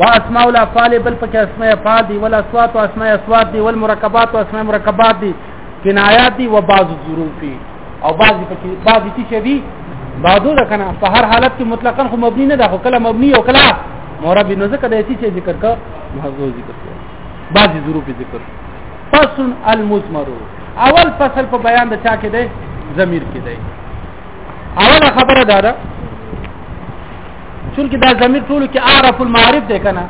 واسماء الافعال بل پکې اسماء افعال دي ولا اصوات او اسماء اصوات دي ول مرکبات او اسماء مرکبات دي کنایات دي و بعض الظروف او بعض پکې بعض دي چې دي بعضو ده کنه په هر حالت کې مطلقاً خو مبني نه ده خو کله مبني او کله مربي نو ځکه د اسی چې ذکر کا محذو ذکر کا بعض ظروف ذکر فصل المزمر اول فصل په بیان د چا کې ده ضمیر کې ده اوله خبره ده چونکه دا ضمیر ټول کې اعرف المعارف دی کنه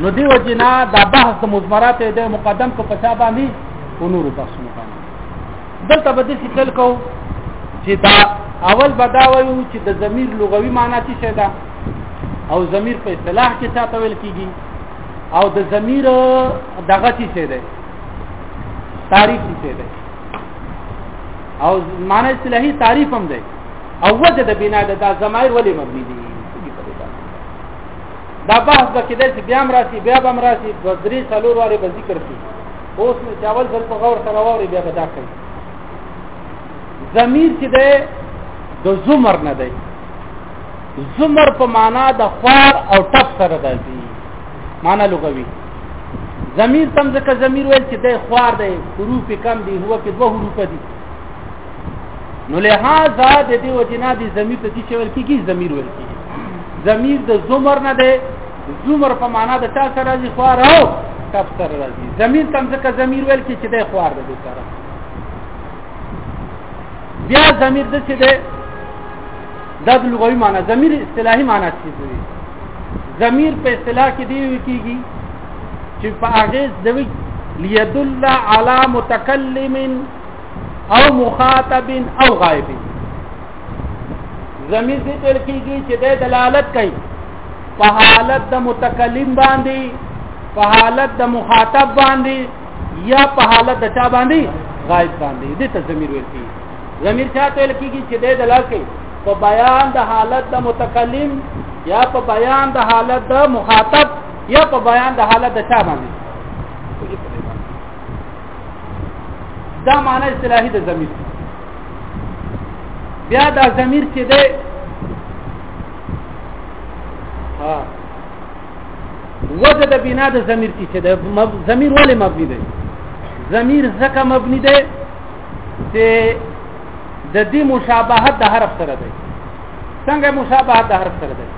نو دی وجنا دا بحث د مضمرات د مقدم کو پچا باندې او نور بحثونه باندې دلته به دې فکر کو چې دا اول بداویو چې د ضمیر لغوي معنی څه ده او ضمیر په اصطلاح کې څه تویل کیږي او د ضمیر دغه څه ده تعریف څه ده او معنی اصطلاحي تعریف هم ده او وجه د بنا د دا زمایر ولې مبني دي دا بحث به کېدای چې بیا مراسي بیا به مراسي د درې څلور واره به ذکر شي اوس نو چې اول ځل په غور سره ووري بیا به دا کوي ضمیر چې ده د زمر نه دی زمر په معنا د خوار او ټپ سره دی معنا لغوي ضمیر تم ځکه ضمیر ویل چې د خوار دی حروف کم دی هو کې دوه حروف دي نو لهذا د دې وجنا د ضمیر ته چې ور کیږي ضمیر ور کیږي ضمیر د زمر نه ده زمر په معنا د چا سره راځي خوار او کف سره راځي ضمیر تم ځکه ضمیر ور کی چې د خوار ده سره بیا ضمیر د څه ده د لغوي معنا ضمیر اصطلاحي معنا څه دی ضمیر په اصطلاح کې دی کیږي چې په هغه ځوي ليدل على متكلم او مخاطب او غائب زمير ذکر کیږي چې د دلالت کوي په حالت د متکلم باندې په حالت د مخاطب باندې یا په حالت د چا باندې غائب باندې دې ته زمير ویل کیږي زمير چاته ویل کیږي چې د دلالت کوي په بیان د حالت د متکلم یا په بیان د حالت د مخاطب یا په بیان د حالت د چا باندې دا معنی اصطلاحي د ضمیر بیا دا ضمیر چې دی ها وجه د بنا د ضمیر کې چې د ضمیر ولې مبني دی ضمیر ځکه مبني دی چې د دې مشابهت د حرف سره دی څنګه مشابهت د حرف سره دی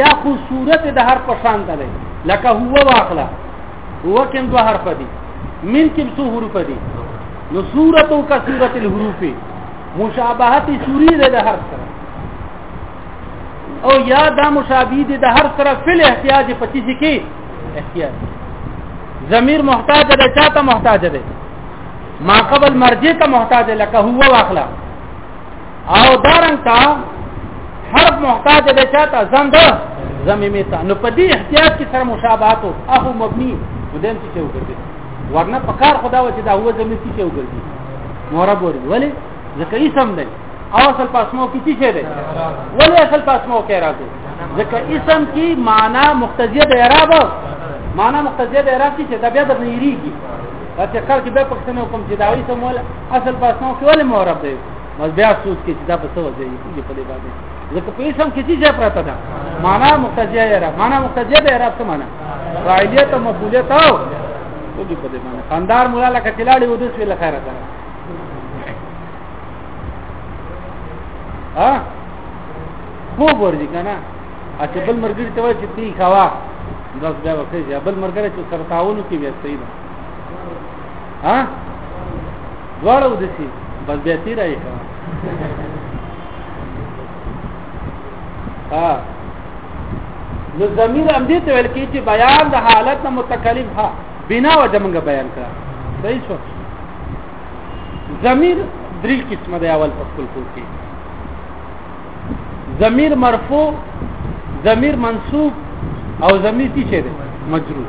یا خو صورت د حرف په شان دی لکه هو واخله هو کوم دوه حرف دي من کوم څو حروف دي نو صورت او کثرت الحروف مشابهت سوری ده د حرف سره او یا دا مشابه دي د حرف سره فل احتیاج په چیز کې احتیاج ضمیر محتاج ده چاته محتاج ده ما قبل مرجع ته محتاج لکه هو واخلا او دارن تا حرف محتاج دی چاته زم ده زميمه تا نو په دې احتیاط کې سره مشابهت او اخو مبني مدام چې وګرځي ورنه په کار خدا و چې دا هو زمي چې وګرځي مورب وري ولی ځکه یې سم دی او اصل پاسمو کې څه دی ولی اصل پاسمو کې راځي ځکه اسم کې معنا مقتضیه د اعراب معنا مقتضیه د اعراب چې دا بیا د نیریږي چې کار کې به پښتنه کوم چې دا وایي سمول اصل پاسمو کې ولی مورب دی بس بیا افسوس کې چې دا په څه وځي چې په دې باندې ځکه په اسم کې چې ځای پراته ده معنا مقتضیه یې را معنا مقتضیه ده را څه معنا فاعلیت او مفعولیت او ټول په دې باندې خاندار مولا لکه تلاړي و دوس ویل خیره ده ها مو ورځي کنه اته بل مرګ ته وایي چې تی خوا داس بیا وکړي بل مرګ چې سره تاونو کې وي صحیح ده ها دواړه ودسی بس بیا تیر یې کړه ها نو ضمیر هم دې ته ویل کی چې بیان د حالت نه متکلم ها بنا وجه موږ بیان کړه صحیح شو ضمیر درې قسمه دی اول په خپل کول کې ضمیر مرفوع ضمیر منصوب او ضمیر څه دی مجرور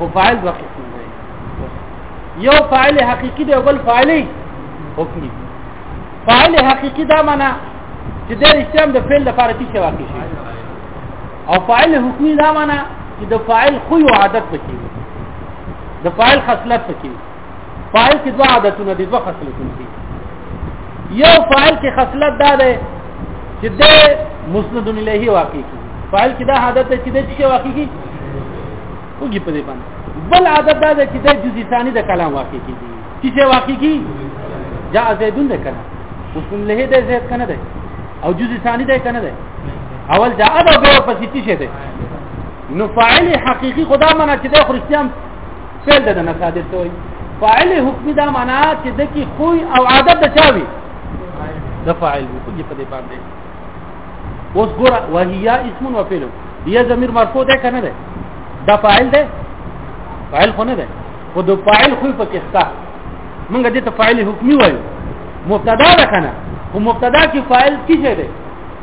او فاعل دوه قسم دی یو فاعل حقيقي دی او بل فاعل حکمي فاعل حقيقي دا معنی چې د رښتیام د فعل لپاره چې واقع شي او فاعل حکمي دا معنی چې د فاعل خو عادت پکې د فاعل خصلت پکې فاعل کې دوه عادتونه دي دوه خصلتونه دي یو فاعل کې خصلت دا ده چې د مسند الیه واقع کی فاعل کې دا عادت ده چې د څه واقع کی وګي په دې باندې بل عادت دا ده چې د جزئی ثانی د کلام واقع کی چې څه واقع کی جاء زیدون د کلام مسند الیه د زید کنه ده او جزئی ثانی ده کنه ده اول جاء دا به پسې څه ده نو فاعل حقيقي خدا منه چې د خريستيان فعل د نه صادر توي فاعل حکم دا معنا چې د کی خوې او عادت د چاوي د فاعل کو دې په دې باندې اوس ګور وهیا اسم و فعل یا ضمیر مرفوع ده کنه ده دا فاعل ده فاعل خو نه ده خو د فاعل خو په کې ښه موږ دې ته فاعل حکمی وایو مبتدا ده کنه خو مبتدا کې فاعل کیږي ده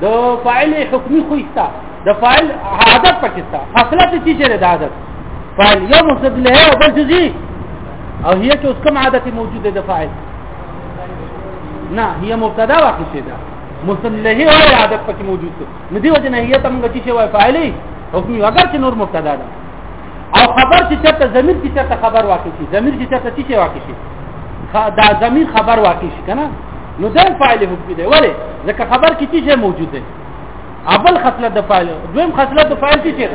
د فاعل حکمی خو ایستا د فاعل عادت پکستا اصله ته چی چره د عادت فاعل یو مصدر له او بل جزئی او هي چې اوس کوم عادت موجوده د فاعل نه هي مبتدا واقع شي ده مصدر له او عادت پکې موجود نو دی وجه نه هي تمغه چی شوی فاعلی حکمی اگر چې نور مبتدا ده او خبر چې چرته ضمیر چې چرته خبر واقع شي ضمیر چې چرته چې واقع شي دا ضمیر خبر واقع شي کنه نو دا فاعل حکم دی ولی ځکه خبر کې چې موجود دی اول خصلت د فاعل دویم خصلت د فاعل چې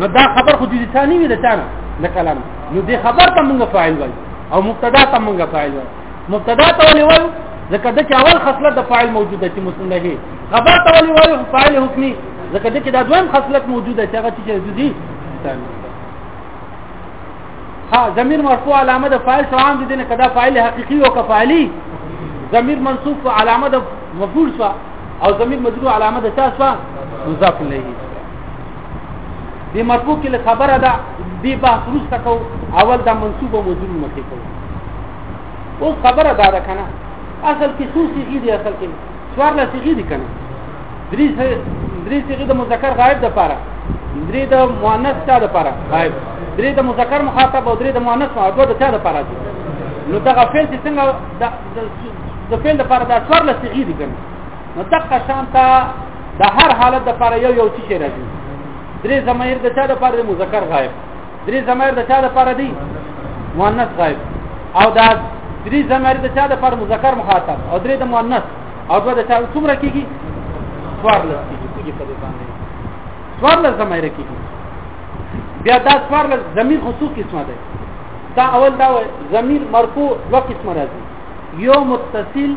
نو دا خبر خو دې ثاني وي د ثاني د کلام نو دې خبر ته موږ فاعل وایو او مبتدا ته موږ فاعل وایو مبتدا ته ولې وایو ځکه د چې اول خصلت د فاعل موجوده چې مسند هي خبر ته ولې وایو فاعل حکمي ځکه د چې دا دویم خصلت موجوده چې هغه چې جدي ها ضمیر مرفوع علامه د فاعل شو عام دي نه کدا فاعل حقيقي او کفاعلي ضمیر منصوب علامه د مفعول شو او ضمیر مجرور علامه د شاء شو مضاف الیه دې مرکو کې خبره ده دې بحث وروسته کو اول دا منصوب او مجرور مخې کو اوس خبره دا ده کنه اصل کې څو صيغې دي اصل کې څوار لا صيغې دي کنه درې درې صيغې د مذکر غائب د پاره درې د مؤنث چا د پاره غائب درې د مذکر مخاطب او درې د مؤنث او دوه د چا د پاره دي نو دا غفل چې څنګه د د فعل لپاره دا څوار لا صيغې دي کنه نو دغه شان ته د هر حالت لپاره یو یو څه راځي درې زمایر د چا لپاره د مذکر غایب درې زمایر د چا لپاره دی مؤنث غایب او دا درې زمایر د چا لپاره مذکر مخاطب او درې د مؤنث او دوه د چا څومره کیږي څوار لږ کیږي کیږي په دې باندې څوار لږ زمایر کیږي بیا دا څوار لږ زمير خصوص قسمه ده دا اول دا زمير مرفوع دوه قسمه راځي یو متصل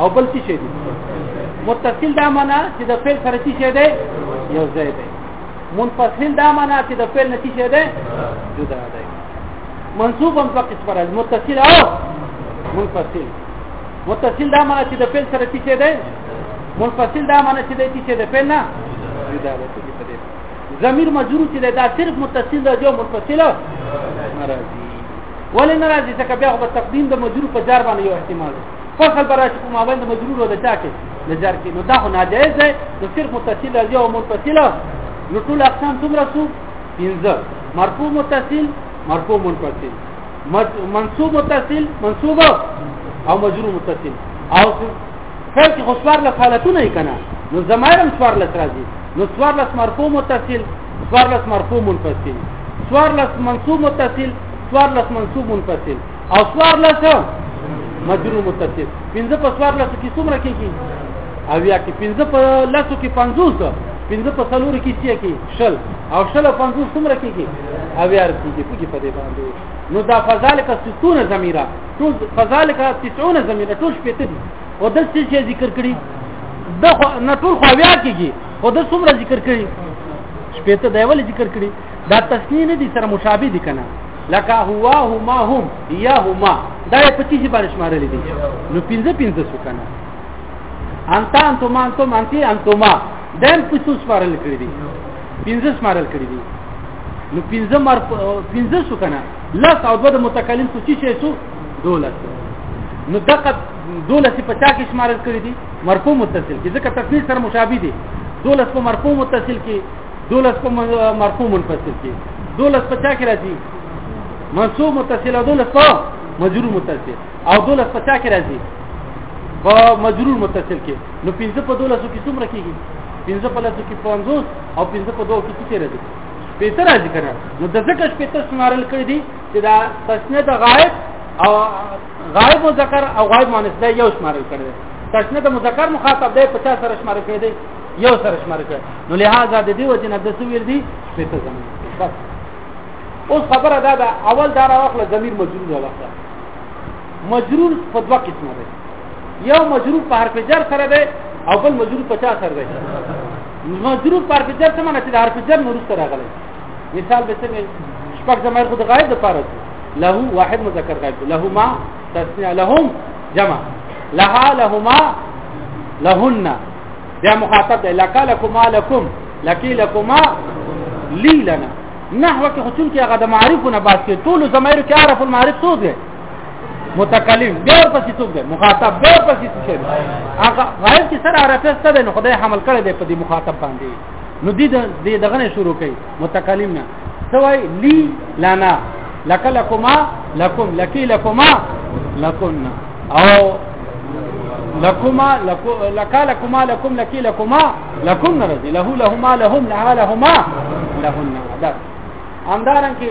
او بل څه شي متصل دا معنا چې د فعل سره څه شي دی یو ځای دی منفصل دا معنا چې د فعل نتی شي دی جدا دی منصوب هم په قسم راځي متصل او منفصل متصل دا معنا چې د فعل سره څه شي دی منفصل دا معنا چې د څه شي دی فعل نه جدا دی ضمیر مجرور چې دا صرف متصل دی او منفصل ناراضي ولې ناراضي ځکه بیا په تقدیم د مجرور په جار باندې یو احتمال دی فصل برا چې کومه باندې مجرور ولا چا کې د جار کې نو دا خو ناجایز دی نو صرف متصل دی او منفصل نو ټول اقسام څومره شو پنځه مرفوع متصل مرفوع منفصل منصوب متصل منصوب او مجرور متصل او خیر کې خو څوارلس حالتونه یې که نه نو ضمایر هم څوارلس راځي نو څوارلس مرفوع متصل څوارلس مرفوع منفصل څوارلس منصوب متصل څوارلس منصوب منفصل او څوارلس مجرور متصل پنځه په څوارلس کې څومره کېږي او یا کې پنځه په لسو کې پنځوس پنځه په څلور کې چې کې شل او شل او پنځوس څومره کېږي او یا رسېږي پوهې په دې باندې نو دا فضالک ستون زمیره ټول فذلک 90 زمينه ټول شپې ته دي او د څه چې ذکر کړی د نه ټول خو بیا کېږي او د څومره ذکر کړی شپې ته دی ول ذکر کړی دا تسنی نه دي سره مشابه دي کنه لکه هو هما هم یا هما دا په چی باندې شمارل دي نو پنځه پنځه سو کنه انت انتم انتم انت انتما دم په څو شمارل کړی دي پنځه شمارل کړی دي نو پنځه مر پنځه سو کنه لس او دو د متکلم څه چی شي سو دولس نو دقت دولس په چا کې شمارل کړی دي مرفوع متصل کې ځکه تفسیر سره مشابه دي دولس په مرفوع متصل کې دولس په مرفوع منفصل کې دولس په چا کې راځي منصوب متصل او دولس په مجرور متصل او دولس په چا کې راځي په مجرور متصل کې نو 15 په دولس کې څومره کېږي 15 په لاسو کې 50 او 15 په دوه کې څه راځي شپېته راځي کنه نو د ذکر شپېته شمارل کړی دي چې دا تسنه د غائب او غائب مذکر او غائب مؤنث دا یو شمارل کړی دی تسنه د مذکر مخاطب دی 50 سره شمارل کړی دی یو سره شمارل کړی نو لہذا د دې وجه نه د سویل دي شپېته زمين بس اوس خبره دا ده اول دا راوخله ضمیر مجرور راوخله مجرور په دوه قسمه دی یو مجرور په حرف جر سره دی او بل مجرور په چا سره دی مضروب پر حرف جر څه معنی چې د حرف جر نه وروسته راغلی مثال به څنګه شپږ زمیر خو د غایب لپاره دی له واحد مذکر غایب لهما تسنیه لهم جمع لها لهما لهن بیا مخاطب دی لکا لکما لکم لکی لکما لی لنا نحوه کې خصوص کې هغه د معارف نه باسي ټول زمیر کې عارف المعارف څه دی متکلم بیا پسې څوک دی مخاطب بیا پسې څه شي هغه غایب چې سره عرفه ستده نو خدای حمل کړی دی په دې مخاطب باندې نو دې دې دغه نه شروع کړي متکلم نه سوای لی لنا لک لکما لکم لکی لکما لکنا او لکما لکو لک لکما لکم لکی لکما لکن رضی له لهما لهم لها لهما لهن دا اندارن کې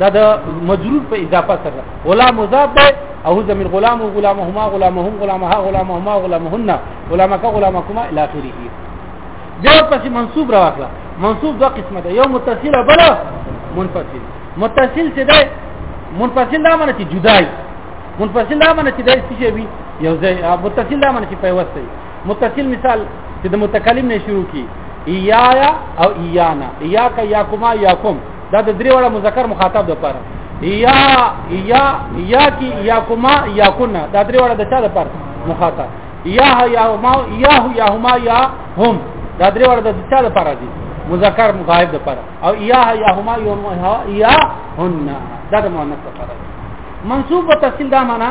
دا د مجرور په اضافه سره غلام مضاف ده او زمين غلام او غلامهما غلامهم غلامها غلامهما غلامهن غلامک غلامکما الى اخره دا پس منصوب راوخلا منصوب دو قسمه ده یو متصل بل منفصل متصل څه ده منفصل دا معنی چې جدای منفصل دا معنی چې د څه شي یو ځای متصل دا معنی چې پیوسته متصل مثال چې د متکلم نه شروع کی ایایا او ایانا ایاک یاکما یاکم دا د درې وړه مذکر مخاطب د پاره یا یا یا کی یا کما یا کنا دا درې وړه د چا د پر مخاطب یا یا ما یا یا هما یا هم دا درې وړه د چا د پر دي مذکر مغایب د پر او یا یا هما یا هن دا د مؤنث پر منصوب په تفصیل دا معنا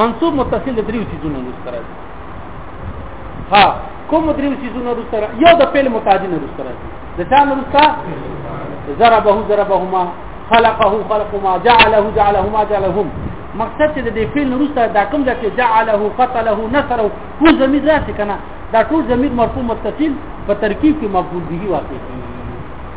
منصوب متصل دریو سيزونو سره ها کوم دریو سيزونو سره یو د فعل متعدی نه سره د چا نه سره ضربه ضربهما خلقه خلقهما جعله جعلهما جعلهم مقصد چې د دې فعل نه سره دا کوم ځکه جعله قتله نصره هو زمير راځي کنه دا ټول زمير مرفوع متصل په ترکیب کې مفعول به واقع کیږي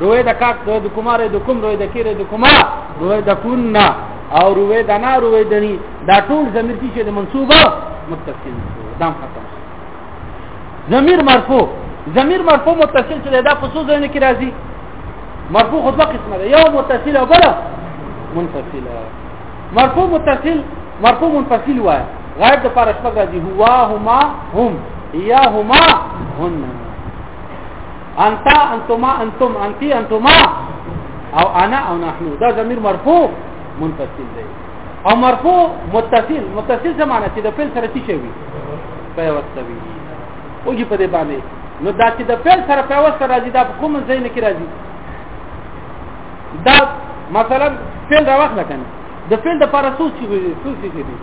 روی د کاک روی د کوماره د کوم روی د کیره د کومه روی د کوننا او روی د نا روی د نی دا ټول ضمیر چې د منصوبه متصل دا ختم ضمیر مرفوع ضمیر مرفوع متصل چې دا په څو ځای کې راځي مرفوع خو دوه قسمه ده یو متصل او بل منفصل مرفوع متصل مرفوع منفصل وای غیر د پاره شپږ راځي هو هما هم یا هما هن انت انتما انتم انت انتما او انا او نحن دا ضمیر مرفوع منفصل دی او مرفوع متصل متصل زمانه چې د فعل سره څه شي وي پیوسته وي او جی په دې باندې نو دا چې د فعل سره پیوسته راځي دا کوم ځای نه کې راځي دا مثلا فعل راوخ لکنه د فعل د لپاره څه شي وي څه شي دي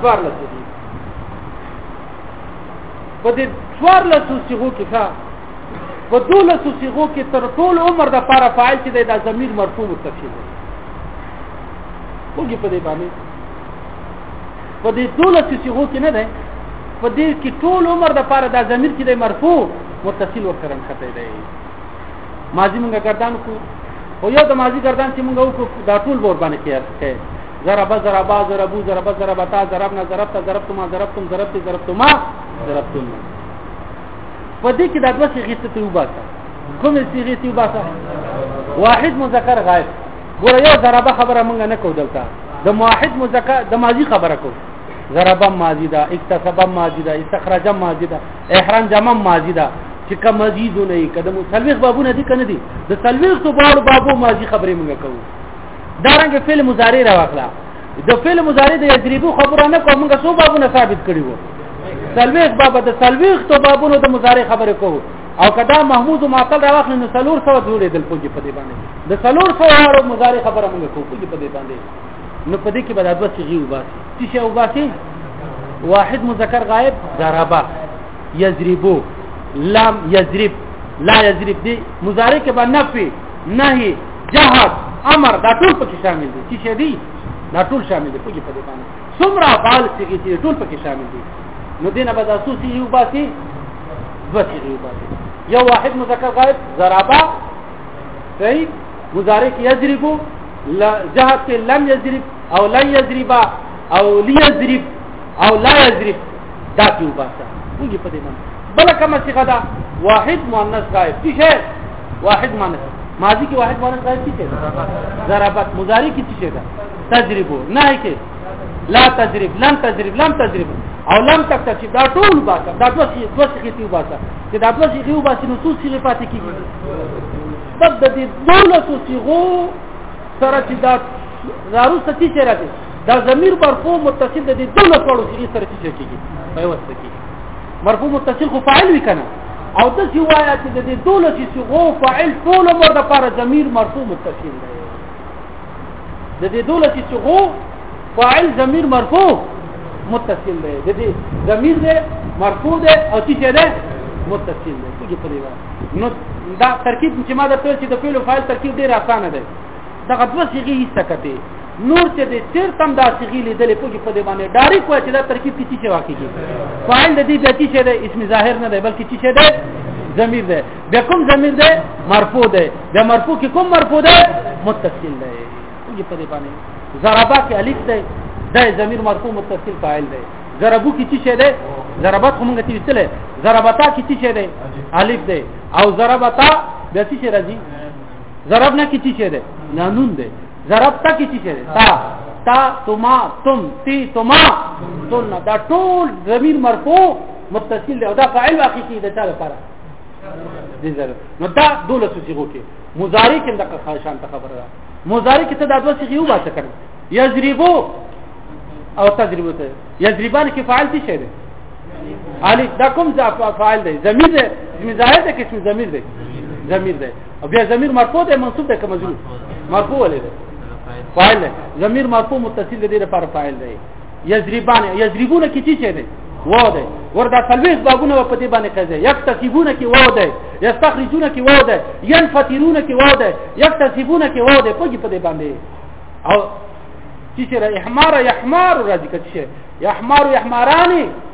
څوار لته په دې څوار له صيغو کې ښه په دوله صيغو کې تر ټول عمر د لپاره فاعل چې د ضمیر مرفوع مستفید دی وګي په دې باندې په دې دوله صيغو کې نه ده په دې کې ټول عمر د لپاره د ضمیر چې د مرفوع متصل ورته راخته دی ماضی موږ ګردان کو او یو د ماضی ګردان چې موږ وکړو دا ټول ور باندې کېږي ضرب ضرب ضرب ضرب ضرب تا ضربنا ضرب تا ضرب تما ضرب تم ضرب تی ضرب تما ضرب تم په دې کې دا دوه صيغې ته وباسه کومې صيغې ته وباسه واحد مذکر غائب ګور یو ضربه خبره مونږ نه کو دلته د واحد مذکر د ماضی خبره کو ضرب ماضی دا اکتسب ماضی دا استخراج ماضی دا احرام جمع ماضی دا چې کوم مزید نه کده مو سلويخ بابونه دي کنه دي د سلويخ تو باب بابو ماضی خبره مونږ کوو دا رنګ فعل مضارع راوخلا د فعل مضارع د یضربو خبره نه کوم موږ څو بابونه ثابت کړی وو سلويخ باب د سلويخ تو بابونو د مضارع خبره کو او کدا محمود معطل راوخل نو سلور سو جوړې دل پوجي په دې باندې د سلور سو هارو مضارع خبره موږ کو پوجي په دې باندې نو په دې کې به د دوه صيغه وباسي چې شی وباسي واحد مذکر غائب ضربا یضربو لام یضرب لا یضرب دی مضارع کې باندې نفي نهي جهاد امر دا ټول پکې شامل دي چې دي دا ټول شامل دي پوجي په دې باندې څومره افعال چې ټول پکې شامل دي نو دینه به تاسو چې یو باسي دوه چې یو باسي یو واحد مذکر غائب ضربا صحیح مضارع کې یضربو جهاد کې لم یضرب او لا یضربا او لیضرب او لا یضرب دا کې وباسه موږ په دې باندې بل کومه څه دا واحد مؤنث غائب څه واحد معنی ماضی کې واحد معنی څه شي ضربت مضارع کې څه شي ده تجرب نه کې لا تجرب لم تجرب لم تجرب او لم تکتشف دا ټول باسه دا دوه شي دوه شي کې باسه چې دا دوه شي کې باسه نو څه شي پاتې کیږي سبب د دې دولتو صيغو سره چې دا زارو ستي چې راځي دا ضمیر مرفوع متصل د دې دولتو صيغو سره چې کیږي په واسطه کې مرفوع متصل خو فاعل وی کنه او د سی وایا چې د دې دوله چې سی غو فاعل ټول مر د پر ضمیر مرفوع متصل دی د دې دوله چې سی غو فاعل ضمیر مرفوع متصل دی د دې ضمیر دی مرفوع دی او چې دی متصل دی کوجه په دی نو دا ترکیب چې ما د پیل چې د پیل فاعل ترکیب ډیر اسانه دی دا غوښتل چې یې سکته نور چې د تیر تم دا صيغه لیدلې پوجي په دې باندې ډایرک وای چې دا ترکیب کې چې واقع کیږي فاعل د دې د چې شه د اسم ظاهر نه دی بلکې چې شه ده ضمیر ده بیا کوم ضمیر ده مرفوع ده بیا مرفوع کې کوم مرفوع ده متصل ده پوجي په دې باندې ضربه کې الف ده د ضمیر مرفوع متصل فاعل ده ضربو کې چې شه ده ضربات هم غتي وسله ضربتا کې چې شه ده الف ده او ضربتا د چې راځي ضربنا کې چې شه ده نانون ده ضرب تا کی چیز تا تا تما تم تی تما تن دا ټول ضمیر مرفوع متصل دی او دا فاعل واقع کی د چا لپاره دې ضرب نو دا دوله صيغو کې مضارع کې دغه خاصان ته خبره ده مضارع کې ته دا دوه صيغې وباسه کړ یضربو او تضربو ته یضربان کې فاعل څه شی دی الف دا کوم فاعل دی ضمیر دی ضمیر ظاهر دی کې ضمیر دی ضمیر دی او بیا ضمیر مرفوع دی منصوب دی که مجرور مرفوع ولې دی فاعل دی ضمیر مرفوع متصل دی لپاره فاعل دی یضربان یضربون کی چی چه دی واو دی وردا سلویز بابونه په دې باندې کوي یکتسبون کی واو دی یستخرجون کی واو دی ينفطرون کی واو دی یکتسبون کی واو دی پوجي په دې باندې او چې سره احمار يحمار راځي کچې يحمار يحماراني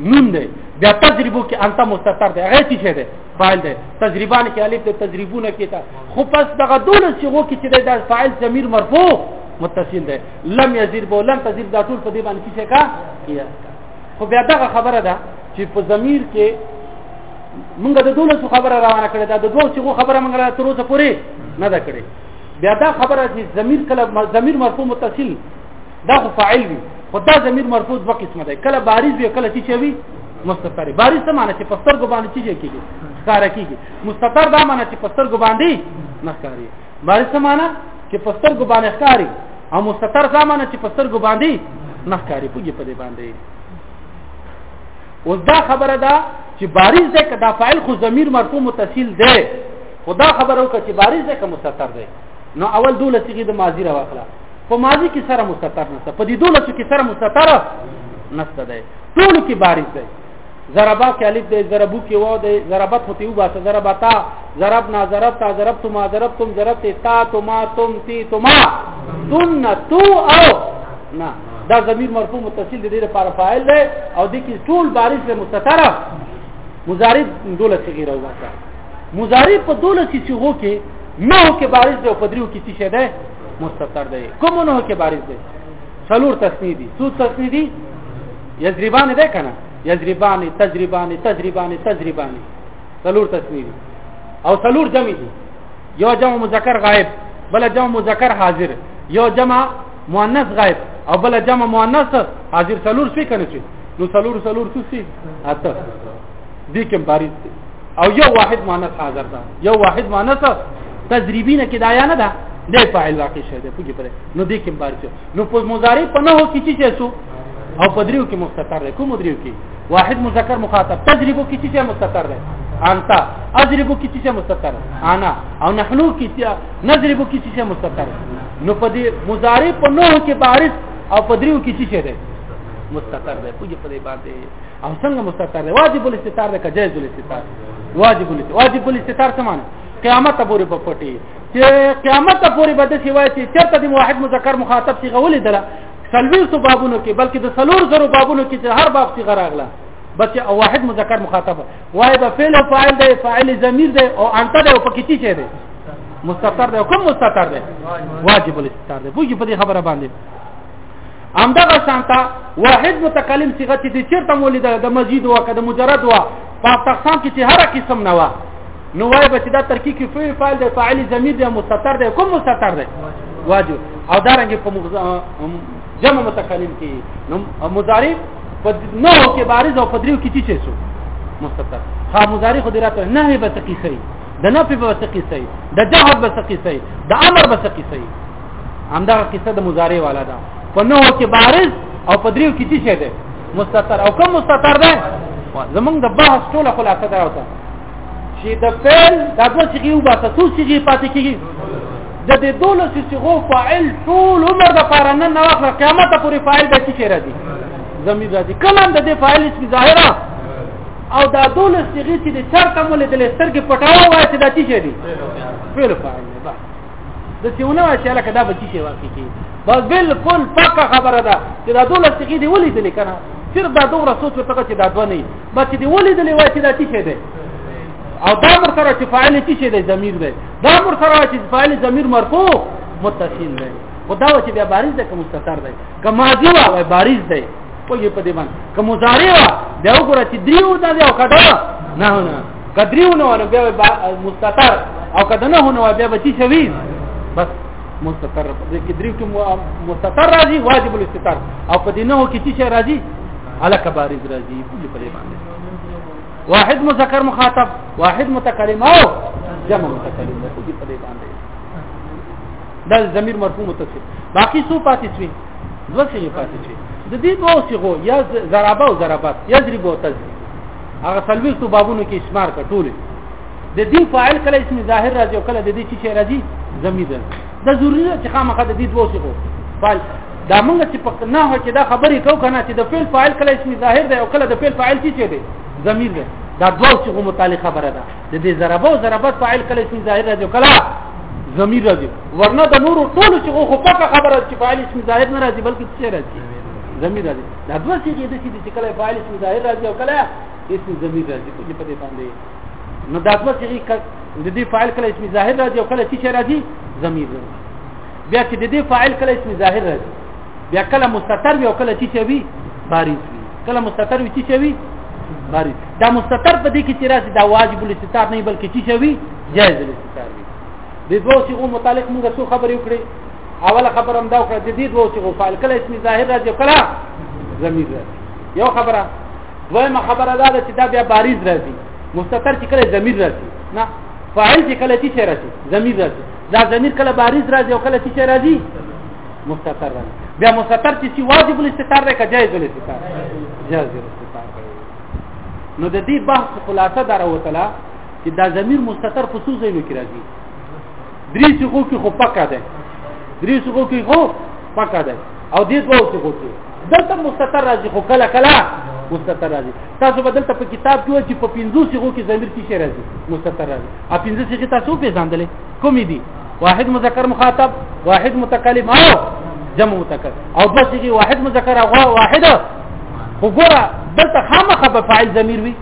نون دی بیا تجربو کې انت مستتر دی هغه څه دی فاعل دی تجربان کې الف دی تجربونه کې تا خو پس دغه دول صيغو کې چې دا فاعل ضمیر مرفوع متصل دی لم یزر بو لم تزر دا ټول په دې باندې څه کا کیه خو بیا دغه خبره ده چې په ضمیر کې مونږ د دول څه خبره روانه کړې ده د دوه څه خبره مونږ را تر اوسه پورې نه ده کړې بیا دا خبره چې ضمیر کله ضمیر مرفوع متصل دا خو فاعل وي خو دا ضمیر مرفوع دوه قسمه دی کله بارز وي کله چې وي مستتر بارز څه معنی چې پستر ګو باندې چې کېږي ښکار کېږي مستتر دا معنی چې پستر ګو باندې نه ښکاري بارز څه معنی چې پستر ګو باندې ښکاري او مستتر دا معنی چې پستر ګو باندې نه ښکاري پوجي په دې باندې اوس دا خبره ده چې بارز ده کدا فاعل خو ضمیر مرفوع متصل ده خدا خبرو کچ بارز ده که مستتر ده نو اول دوله صيغه د ماضي را واخله په ماضي کې سره مستتر نشته په دې دوله کې سره مستتر نشته دی ټول کې بارز دی ضربا کې الف دی ضربو کې واو دی ضربت هتی و باسه ضربتا ضربنا ضربتا ضربتما ضربتم ضربت تا تما تم تی تما تن تو او نه دا ضمیر مرفوع متصل دی لپاره فاعل دی او د کې ټول بارز له مستتر مضارع دوله صيغه را وباسه مضارع په دوله چې صيغو کې نو کې بارز دی او په دریو کې څه شه ده مستتر دی کوم نو کې بارز دی څلور تسنید دي څو تسنید دي یضربان ده کنه یضربان تجربان تجربان تجربان څلور تسنید او څلور جمع دي یو جمع مذکر غائب بل جمع مذکر حاضر یو جمع مؤنث غائب او بل جمع مؤنث حاضر څلور څه کنه چې نو څلور څلور څه سي اته دې کې بارز دی او یو واحد مؤنث حاضر ده یو واحد مؤنث تجربی نه کې دایا نه ده د فاعل واقع شه ده پوجي پره نو دې کې بارز نو په مضارع په نه هو کې چې څه سو او په دریو کې مستتر ده کوم دریو کې واحد مذکر مخاطب تجربه کې چې مستتر ده انت اجربو کې چې مستتر انا او نحنو کې چې نظربو کې چې مستتر نو په دې مضارع په نوو کې بارز او په دریو کې چې ده مستتر ده پوجي په دې باندې او څنګه مستتر دی واجب الاستتار دی که جائز الاستتار واجب الاستتار واجب الاستتار څه معنی قیامت پورې په پټي چې قیامت پورې به د سیوای چې چرته د واحد مذکر مخاطب څخه ولې دله سلوي سو بابونو کې بلکې د سلور زرو بابونو کې چې هر باب څخه راغله بس او واحد مذکر مخاطب وای به فعل او فاعل دی فاعل ضمیر دی او انت دی او پکې چی چي دی مستتر دی کوم مستتر دی واجب الاستتار دی بوجي په دې خبره باندې همدغه شانته واحد متکلم صيغه چې چیرته مولید د مزید او کده مجرد وا په تقسیم کې چې هر قسم نه وا نو وای به چې دا ترکیب کې فعل فاعل د فاعل ضمیر دی مستتر دی کوم مستتر دی واجب او دا رنګ په جمع متکلم کې نو مضارع په نو کې بارز او پدریو کې چی شو مستتر ها مضارع خو دراته نه به تقیسي د نفي به تقیسي د جهاد به تقیسي د امر به تقیسي همدا قصه د مضارع والا ده په نو کې بارز او په دریو کې څه ده مستتر او کوم مستتر ده زمونږ د بحث ټوله خلاصه ده اوته چې د فعل د دوه چې یو باسه څو چې پاتې کیږي د دې دوله چې څو فاعل ټول عمر د پاره نه نو اخر قیامت پورې فاعل به څه راځي زمي راځي کله د دې فاعل چې ظاهره او دا دوله چې چې د چرته مولې د لسترګې پټاو وایي چې د څه دي فعل فاعل د سیونه چې لکه دا بچی شي واقع کی بس بالکل پکا خبره ده چې دا دوله سګي دی ولې دې کنه چیر دا دوره سوچ ورته چې دا دوه نه بچ دی ولې دې وای چې دا تی شه ده او دا مر سره چې فاعل تی شه ده ضمیر ده دا مر سره چې فاعل ضمیر مرفوع متصل ده خدا و چې بیا بارز ده که مستتر ده که ماضی وا وای بارز ده په دې په دې باندې که مضارع وا دا وګوره چې دریو ده او کډه نه نه قدریونه ونه بیا مستتر او کدنه هونه بیا بچی شوی بس مستتر د قدری کوم مستتر راځي واجب الاستتر او په دینه کې چې راځي علاک بارز راځي ټول په دې باندې واحد مذکر مخاطب واحد متکلم او جمع متکلم ټول په دې باندې دا ضمیر مرفوع متصل باقی سو پاتې شوی دوه څه پاتې شوی د دې دوه صيغو یا ضربه او ضربات یضرب او تضرب هغه څلويستو بابونو کې شمار کړ ټول د دې فاعل کله اسم ظاهر راځي او کله د دې چې راځي زميد دا ضروري ده چې خامخا د دې دوه صيغو فاعل دا موږ چې په نه هو چې دا خبرې کو کنه چې د فعل فاعل کله اسم ظاهر دی او کله د فعل فاعل چې دی زمير دی دا دوه صيغو متعلق خبره ده د دې ضرب او ضربت فاعل کله اسم ظاهر راځي او کله زمير راځي ورنه د نورو ټول صيغو خو پکې خبره چې فاعل اسم ظاهر نه راځي بلکې څه راځي زمير راځي دا دوه صيغې د دې چې کله فاعل اسم ظاهر راځي او کله اسم ضمیر راځي په دې په دې باندې نو دا دوه صيغې د دې فاعل کله اسم ظاهر راځي او کله چې راځي ضمیر راځي بیا چې د دې فاعل کله اسم ظاهر راځي بیا کله مستتر وي او کله چې وي بارز وي کله مستتر وي چې وي بارز دا مستتر په دې کې چې راځي دا واجب الاستتار نه بلکې چې وي جائز الاستتار وي د دوه صيغو متعلق موږ څه خبرې وکړې اوله خبره هم دا وکړه د دې دوه صيغو فاعل کله اسم ظاهر راځي کله ضمیر راځي یو خبره دویمه خبره دا ده چې دا بیا بارز راځي مستتر چې کله ضمیر راځي نه فاعل چې کله چې راځي ضمیر راځي دا ضمیر کله بارز راځي او کله چې راځي مستتر راځي بیا مستتر چې واجب الاستتار دی که جائز الاستتار جائز الاستتار نو د دې بحث خلاصه دا راوتله چې دا ضمیر مستتر په څو ځایونو کې راځي درې څخه کې خو پکا ده درې څخه کې خو پکا ده او دې دوه څخه کې دلته مستتر راځي خو کله کله مستتر راځي تاسو بدل ته په کتاب کې چې په 50 څخه کې ضمیر کې راځي مستتر راځي ا 50 څخه تاسو په ځاندلې کومې دي واحد مذکر مخاطب واحد متکلم او جمع متکلم او بس کې واحد مذکر او واحد وګوره دلته خامخه په فاعل ضمیر وي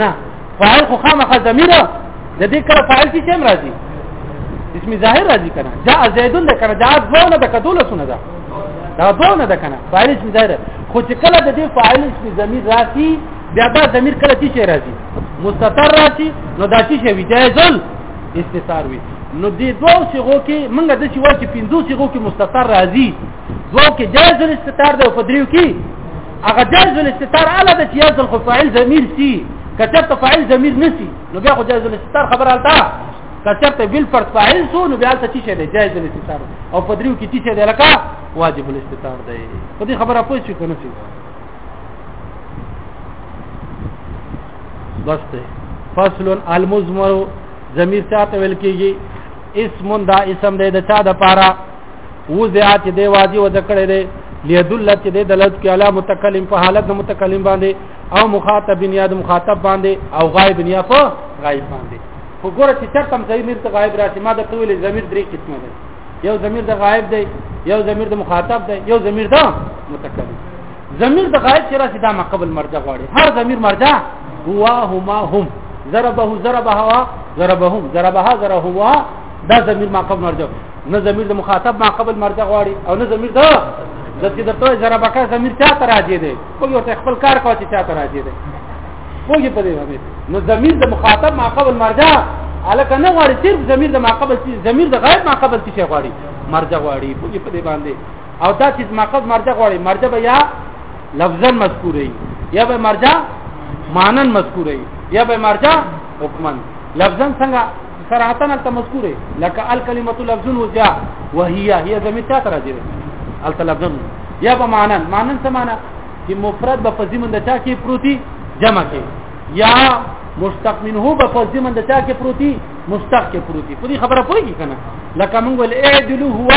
نه فاعل خو خامخا ضمیر د دې کله فاعل کې هم راځي اسم ظاهر راځي کنه جاء زید ده کنه جاء زونه ده کدول سونه ده دا زونه ده کنه فاعل اسم ظاهر خو چې کله د دې فاعل اسم ضمیر راځي بیا دا ضمیر کله چې راځي مستتر راځي نو دا چې وی جایزل استثار وی نو دې دوه صيغو کې موږ د چې وایي 50 صيغو کې مستتر راځي دوه کې جایز الاستتار ده او په دریو کې هغه جائز الاستتار الا د جائز الخفاعل ضمیر سی کچته فاعل ضمیر نسی نو بیا خو جائز الاستتار خبر آلتا کچته بل فرد فاعل سو نو بیا ته چی دی جائز الاستتار او پدریو کی چی دی لکه واجب الاستتار دی په دې خبره پوه شو کنه سی بس ته فصل المزمر ضمیر چاته ویل کیږي اسم دا اسم دی د چا د پاره وزعا چې دی واجی وځ کړی دی ليدل چې دی دلالت کوي علی متکلم په حالت د متکلم باندې او مخاطب بنیا د مخاطب باندې او غایب بنیا په غایب باندې وګوره چې چرته هم ضمیر ته غایب راشي ما د ټولې ضمیر درې قسمه ده یو ضمیر د غایب دی یو ضمیر د مخاطب دی یو ضمیر د متکلم ضمیر د غایب چې راشي دا مقبل مرجع غواړي هر ضمیر مرجع هوا هما هم ضربه ضربها ضربهم ضربها ضربها دا ضمیر مقبل مرجع نه ضمیر د مخاطب ما قبل مرجع غواړي او نه ضمیر دا د چې درته زره بکا ضمیر چا ته راځي دی خو یو ته خپل کار کوي چا ته راځي دی پوهې په دې باندې نو ضمیر د مخاطب ما قبل مرجع الکه نه غواړي صرف ضمیر د ما قبل چې ضمیر د غیر ما قبل چې غواړي مرجع غواړي پوهې په دې باندې او دا چې ما قبل مرجع غواړي مرجع به یا لفظا مذکور وي یا به مرجع مانن مذکور وي یا به مرجع حکمن لفظا څنګه صراحتن الته مذکوره لکه الکلمه لفظ وجا وهي هي زمي چا تر راځي الته لفظ یا په معنا معنا څه معنا چې مفرد به په زمند چا کې پروتي جمع کې یا مشتق منه به په زمند چا کې پروتي مشتق کې پروتي په دې خبره پوهیږي کنه لکه موږ ول اعدل هو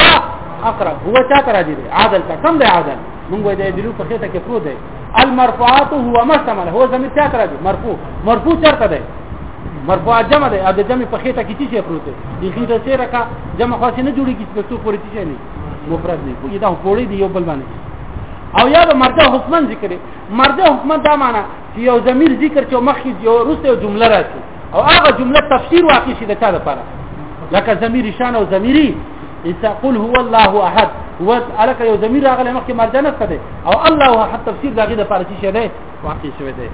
اقرب هو چا تر راځي عادل ته کم دی عادل موږ دې دلو په خېټه کې پروت دی المرفوعات هو ما استعمل هو زمير څه تر دي مرفوع مرفوع چرته ده مرفوع جمع ده او د جمع په خېټه کې څه شي پروت دی خېټه څه رکا جمع خاصه نه جوړي کیږي څو پوری څه نه مفرد نه کوي دا پوری دی یو بل باندې او یا د مرده حکمن ذکر مرده حکمن دا معنی چې یو ضمیر ذکر چې مخکې یو روسته جمله راځي او هغه جمله تفسیر واقع شي د چا لپاره لکه ضمیر شان او ضمیری اذا قل هو الله احد هو الک یو ضمیر راغلی مخکې مرجع نه کړي او الله احد تفسیر دغه د لپاره چې شه دی واقع شوی دی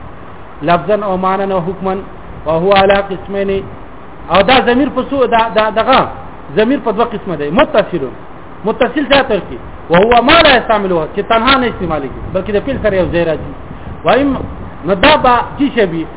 لفظا او معنا او حکما او هو علی قسمین او دا ضمیر په سو دا دغه ضمیر په دوه قسمه دی متصل متصل څه ترکی او هو ما لا استعملوه چې تنها نه استعمالي بلکې د پیل سره یو ځای راځي وایم نو دا به چې شي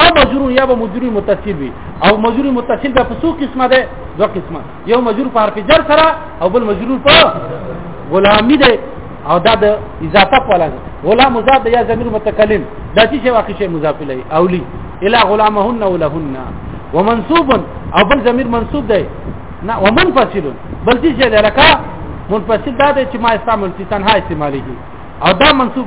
او مجرور یا به مجرور متصل وي او مجرور متصل به په څو قسمه ده دوه قسمه یو مجرور په حرف جر سره او بل مجرور په غلامی ده او دا د اضافه کولا ده غلام مضاف یا ضمیر متکلم دا چې واقع شی مضاف الیه اولی الی غلامهن ولهن ومنصوب او بل ضمیر منصوب ده نه ومنفصل بل چې لکه منفصل دا ده چې ما استعمال چې تنها استعمالي او دا منصوب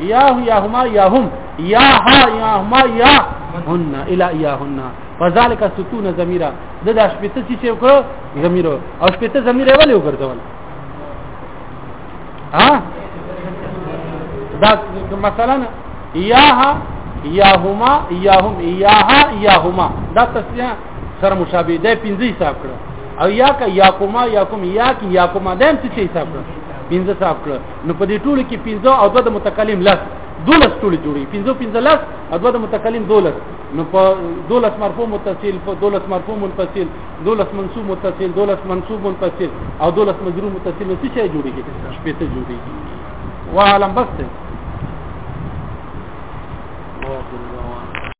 یاه یاهما یاهم یاه یاهما یا هن الى یاهن فذلك ستون ضمیرا د د شپته چې وکړو ضمیر او شپته ضمیر ولې وګرځول ها دا مثلا یاه یاهما یاهم یاه یاهما دا تسنیه سره مشابه ده 15 حساب کړو او یا کا یا کوما یا کوم یا کی یا کوما دیم څه حساب کړ پنځه حساب کړ نو په دې ټولو کې پنځه او دوه د متکلم لس دولس ټولې جوړي پنځه پنځه لس او دوه د متکلم دولس نو په دولس مرفوع متصل په دولس مرفوع منفصل دولس منصوب متصل دولس منصوب منفصل او دولس مجرور متصل نو څه شي جوړيږي شپې ته جوړيږي وعلم بس